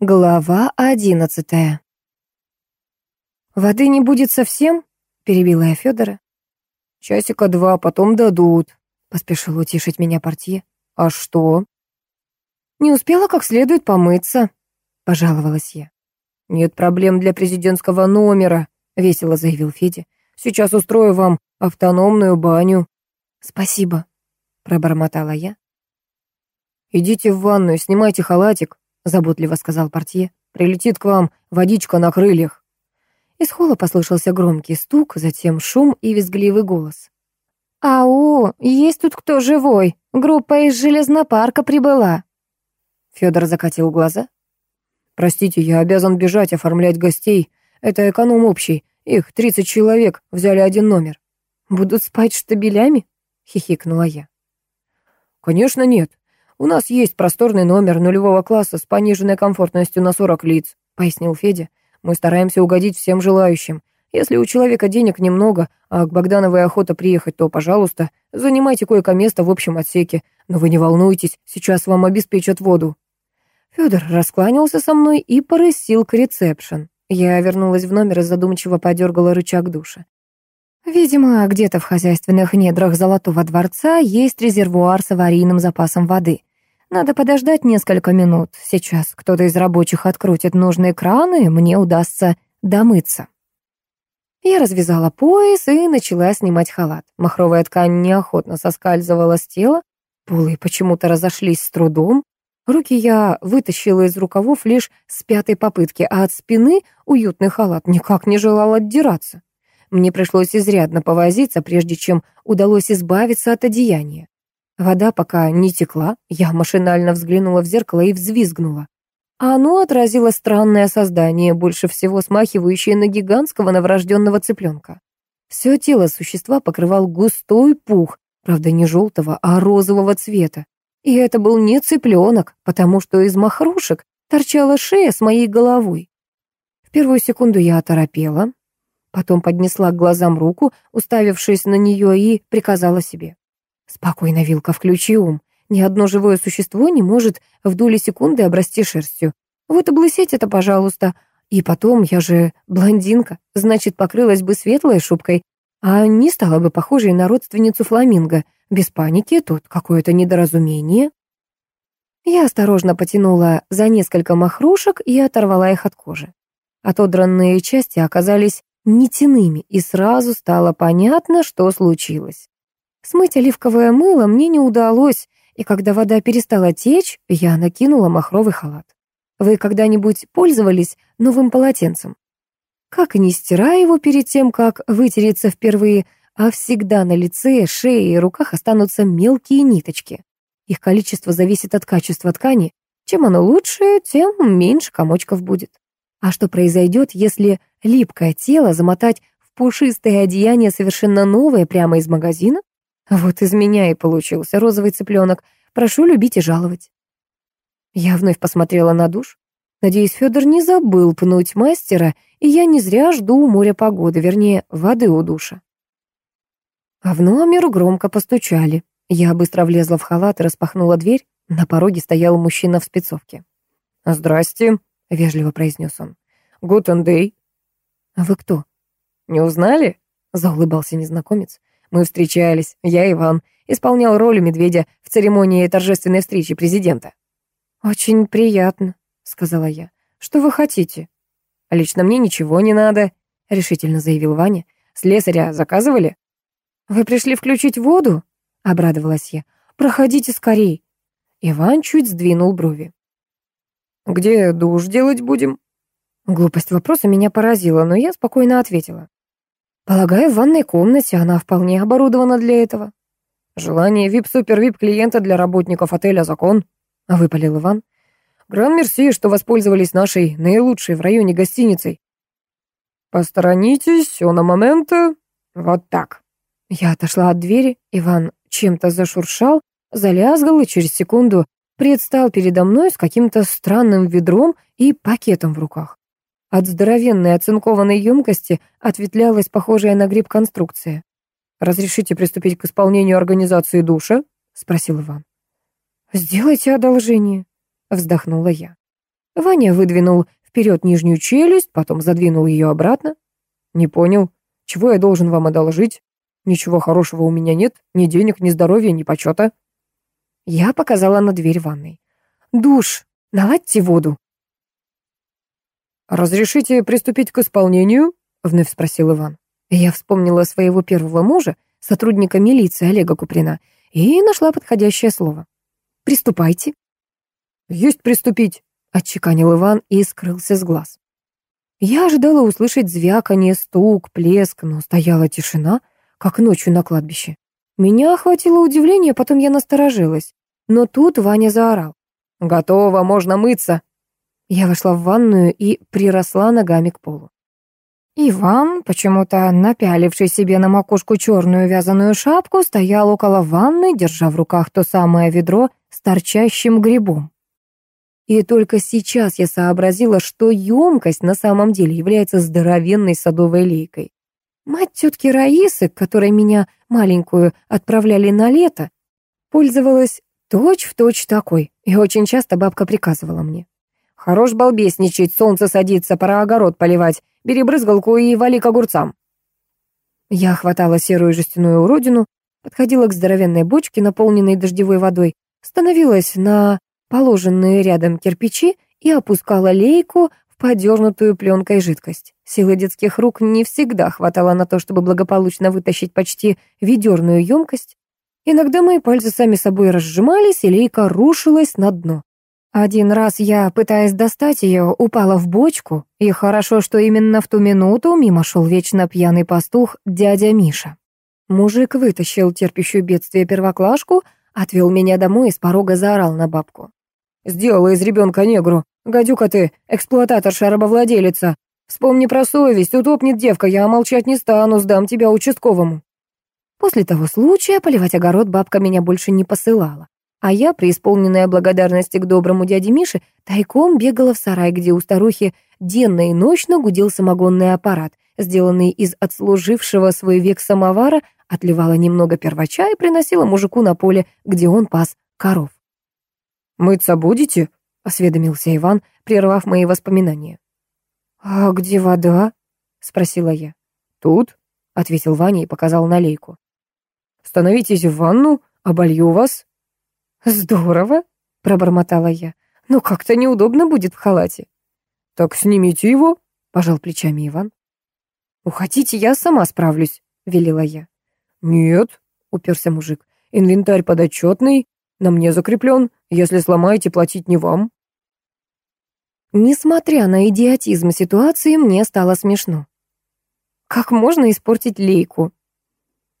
Глава одиннадцатая. «Воды не будет совсем?» — перебила я Федора. «Часика два, потом дадут», — поспешил утешить меня портье. «А что?» «Не успела как следует помыться», — пожаловалась я. «Нет проблем для президентского номера», — весело заявил Федя. «Сейчас устрою вам автономную баню». «Спасибо», — пробормотала я. «Идите в ванную, снимайте халатик», заботливо сказал портье. «Прилетит к вам водичка на крыльях». Из холла послышался громкий стук, затем шум и визгливый голос. «Ау, есть тут кто живой? Группа из железнопарка прибыла». Федор закатил глаза. «Простите, я обязан бежать, оформлять гостей. Это эконом общий. Их тридцать человек, взяли один номер». «Будут спать штабелями?» — хихикнула я. «Конечно нет. «У нас есть просторный номер нулевого класса с пониженной комфортностью на 40 лиц», — пояснил Федя. «Мы стараемся угодить всем желающим. Если у человека денег немного, а к Богдановой охота приехать, то, пожалуйста, занимайте койко-место в общем отсеке. Но вы не волнуйтесь, сейчас вам обеспечат воду». Федор раскланялся со мной и порысил к ресепшн. Я вернулась в номер и задумчиво подергала рычаг душа. Видимо, где-то в хозяйственных недрах Золотого дворца есть резервуар с аварийным запасом воды. Надо подождать несколько минут. Сейчас кто-то из рабочих открутит нужные краны, и мне удастся домыться. Я развязала пояс и начала снимать халат. Махровая ткань неохотно соскальзывала с тела, полы почему-то разошлись с трудом. Руки я вытащила из рукавов лишь с пятой попытки, а от спины уютный халат никак не желал отдираться. Мне пришлось изрядно повозиться, прежде чем удалось избавиться от одеяния. Вода пока не текла, я машинально взглянула в зеркало и взвизгнула. А оно отразило странное создание, больше всего смахивающее на гигантского новорожденного цыпленка. Все тело существа покрывал густой пух, правда не желтого, а розового цвета. И это был не цыпленок, потому что из махрушек торчала шея с моей головой. В первую секунду я оторопела, потом поднесла к глазам руку, уставившись на нее, и приказала себе. Спокойно, Вилка, включи ум. Ни одно живое существо не может в доли секунды обрасти шерстью. Вот облысеть это, пожалуйста. И потом, я же блондинка, значит, покрылась бы светлой шубкой, а не стала бы похожей на родственницу фламинго. Без паники, тут какое-то недоразумение. Я осторожно потянула за несколько махрушек и оторвала их от кожи. Отодранные части оказались нитяными, и сразу стало понятно, что случилось. Смыть оливковое мыло мне не удалось, и когда вода перестала течь, я накинула махровый халат. Вы когда-нибудь пользовались новым полотенцем? Как не стирая его перед тем, как вытереться впервые, а всегда на лице, шее и руках останутся мелкие ниточки. Их количество зависит от качества ткани. Чем оно лучше, тем меньше комочков будет. А что произойдет, если липкое тело замотать в пушистое одеяние совершенно новое прямо из магазина? Вот из меня и получился розовый цыпленок. Прошу любить и жаловать. Я вновь посмотрела на душ. Надеюсь, Федор не забыл пнуть мастера, и я не зря жду моря погоды, вернее, воды у душа. А в номер громко постучали. Я быстро влезла в халат и распахнула дверь. На пороге стоял мужчина в спецовке. «Здрасте», — вежливо произнес он. «Гутен дэй». «А вы кто?» «Не узнали?» — заулыбался незнакомец. Мы встречались, я Иван, исполнял роль медведя в церемонии торжественной встречи президента. «Очень приятно», — сказала я. «Что вы хотите?» «Лично мне ничего не надо», — решительно заявил Ваня. «Слесаря заказывали?» «Вы пришли включить воду?» — обрадовалась я. «Проходите скорей». Иван чуть сдвинул брови. «Где душ делать будем?» Глупость вопроса меня поразила, но я спокойно ответила. Полагаю, в ванной комнате она вполне оборудована для этого. Желание вип-супер-вип клиента для работников отеля «Закон», — выпалил Иван. Гран-мерси, что воспользовались нашей наилучшей в районе гостиницей. Посторонитесь, все на момента. Вот так. Я отошла от двери, Иван чем-то зашуршал, залязгал и через секунду предстал передо мной с каким-то странным ведром и пакетом в руках. От здоровенной оцинкованной емкости ответвлялась похожая на гриб конструкция. «Разрешите приступить к исполнению организации душа?» — спросил Иван. «Сделайте одолжение», — вздохнула я. Ваня выдвинул вперед нижнюю челюсть, потом задвинул ее обратно. «Не понял, чего я должен вам одолжить? Ничего хорошего у меня нет, ни денег, ни здоровья, ни почета». Я показала на дверь ванной. «Душ, наладьте воду». «Разрешите приступить к исполнению?» — вновь спросил Иван. Я вспомнила своего первого мужа, сотрудника милиции Олега Куприна, и нашла подходящее слово. «Приступайте». «Есть приступить», — отчеканил Иван и скрылся с глаз. Я ожидала услышать звяканье, стук, плеск, но стояла тишина, как ночью на кладбище. Меня охватило удивление, потом я насторожилась. Но тут Ваня заорал. «Готово, можно мыться!» Я вошла в ванную и приросла ногами к полу. Иван, почему-то напяливший себе на макушку черную вязаную шапку, стоял около ванны, держа в руках то самое ведро с торчащим грибом. И только сейчас я сообразила, что емкость на самом деле является здоровенной садовой лейкой. Мать тетки Раисы, которой меня маленькую отправляли на лето, пользовалась точь-в-точь точь такой, и очень часто бабка приказывала мне. «Хорош балбесничать, солнце садится, пора огород поливать, бери брызгалку и вали к огурцам». Я хватала серую жестяную уродину, подходила к здоровенной бочке, наполненной дождевой водой, становилась на положенные рядом кирпичи и опускала лейку в подернутую пленкой жидкость. Силы детских рук не всегда хватало на то, чтобы благополучно вытащить почти ведерную емкость. Иногда мои пальцы сами собой разжимались, и лейка рушилась на дно. Один раз я, пытаясь достать ее, упала в бочку, и хорошо, что именно в ту минуту мимо шел вечно пьяный пастух дядя Миша. Мужик вытащил терпящую бедствие первоклашку, отвел меня домой и с порога заорал на бабку. Сделала из ребенка негру. Гадюка ты, эксплуататорша-рабовладелица. Вспомни про совесть, утопнет девка, я молчать не стану, сдам тебя участковому». После того случая поливать огород бабка меня больше не посылала. А я, преисполненная благодарности к доброму дяде Мише, тайком бегала в сарай, где у старухи денно и ночно гудел самогонный аппарат, сделанный из отслужившего свой век самовара, отливала немного первача и приносила мужику на поле, где он пас коров. «Мыться будете?» — осведомился Иван, прервав мои воспоминания. «А где вода?» — спросила я. «Тут», — ответил Ваня и показал на лейку. «Становитесь в ванну, оболью вас». «Здорово», — пробормотала я. «Но как-то неудобно будет в халате». «Так снимите его», — пожал плечами Иван. «Уходите, я сама справлюсь», — велела я. «Нет», — уперся мужик, — «инвентарь подотчетный, на мне закреплен. Если сломаете, платить не вам». Несмотря на идиотизм ситуации, мне стало смешно. Как можно испортить лейку?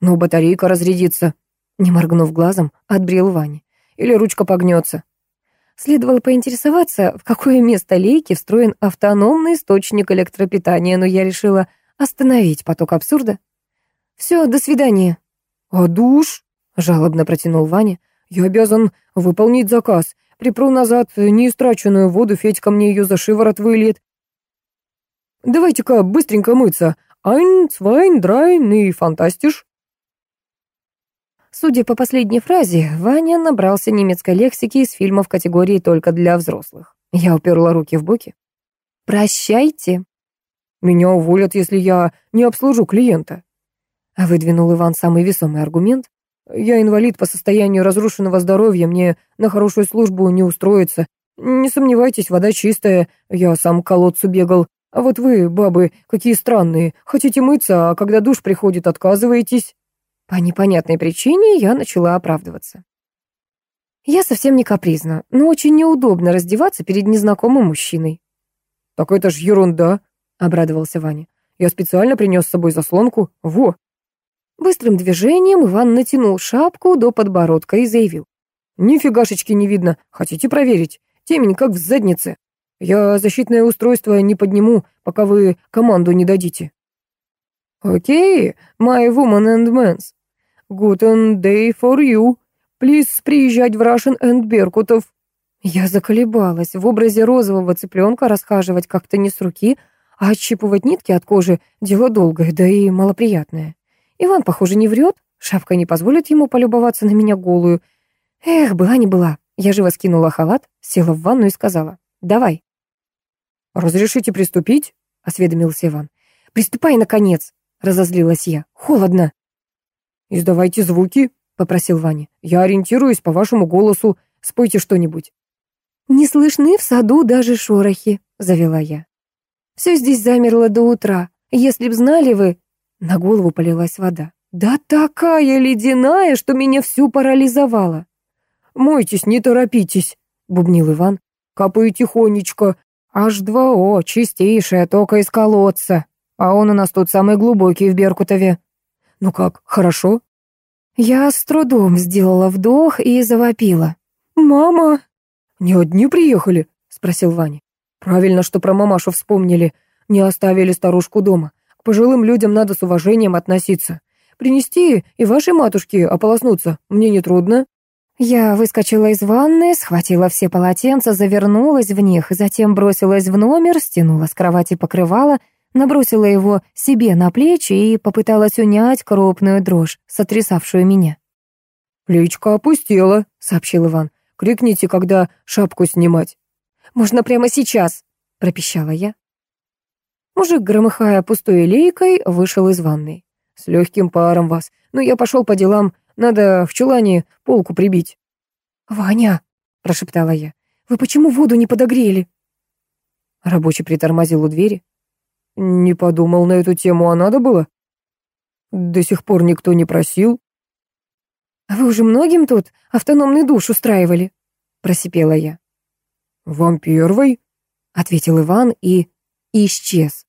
Ну, батарейка разрядится. Не моргнув глазом, отбрил Ваня. Или ручка погнется. Следовало поинтересоваться, в какое место лейки встроен автономный источник электропитания, но я решила остановить поток абсурда. «Все, до свидания». «А душ?» — жалобно протянул Ваня. «Я обязан выполнить заказ. Припру назад неистраченную воду, Федька мне ее за шиворот выльет. Давайте-ка быстренько мыться. Айн, цвайн, драйн и фантастиш». Судя по последней фразе, Ваня набрался немецкой лексики из фильмов категории «только для взрослых». Я уперла руки в боки. «Прощайте». «Меня уволят, если я не обслужу клиента», — выдвинул Иван самый весомый аргумент. Я инвалид по состоянию разрушенного здоровья, мне на хорошую службу не устроиться. Не сомневайтесь, вода чистая, я сам к колодцу бегал. А вот вы, бабы, какие странные. Хотите мыться, а когда душ приходит, отказываетесь. По непонятной причине я начала оправдываться. Я совсем не капризна, но очень неудобно раздеваться перед незнакомым мужчиной. «Так это ж ерунда», — обрадовался Ваня. «Я специально принес с собой заслонку. Во, Быстрым движением Иван натянул шапку до подбородка и заявил. «Нифигашечки не видно. Хотите проверить? Темень как в заднице. Я защитное устройство не подниму, пока вы команду не дадите». «Окей, my woman and men's. Guten day for you. Please приезжать в Russian and Беркутов». Я заколебалась. В образе розового цыпленка расхаживать как-то не с руки, а отщипывать нитки от кожи — дело долгое, да и малоприятное. Иван, похоже, не врет. Шапка не позволит ему полюбоваться на меня голую. Эх, была не была. Я живо скинула халат, села в ванну и сказала, «Давай». «Разрешите приступить?» — осведомился Иван. «Приступай, наконец!» — разозлилась я. «Холодно!» «Издавайте звуки», — попросил Ваня. «Я ориентируюсь по вашему голосу. Спойте что-нибудь». «Не слышны в саду даже шорохи», — завела я. «Все здесь замерло до утра. Если б знали вы...» На голову полилась вода. «Да такая ледяная, что меня всю парализовало». «Мойтесь, не торопитесь», — бубнил Иван. «Капаю тихонечко. H2O, чистейшая, тока из колодца. А он у нас тут самый глубокий в Беркутове». «Ну как, хорошо?» Я с трудом сделала вдох и завопила. «Мама!» «Не одни приехали?» — спросил Ваня. «Правильно, что про мамашу вспомнили. Не оставили старушку дома. К пожилым людям надо с уважением относиться. Принести и вашей матушке ополоснуться мне не трудно». Я выскочила из ванны, схватила все полотенца, завернулась в них, затем бросилась в номер, стянула с кровати покрывало набросила его себе на плечи и попыталась унять крупную дрожь, сотрясавшую меня. «Плечко опустела», — сообщил Иван. «Крикните, когда шапку снимать». «Можно прямо сейчас», — пропищала я. Мужик, громыхая пустой лейкой, вышел из ванной. «С легким паром вас. Ну, я пошел по делам. Надо в чулане полку прибить». «Ваня», — прошептала я, — «вы почему воду не подогрели?» Рабочий притормозил у двери. Не подумал на эту тему, а надо было? До сих пор никто не просил. Вы уже многим тут автономный душ устраивали? Просипела я. Вам первый? Ответил Иван и исчез.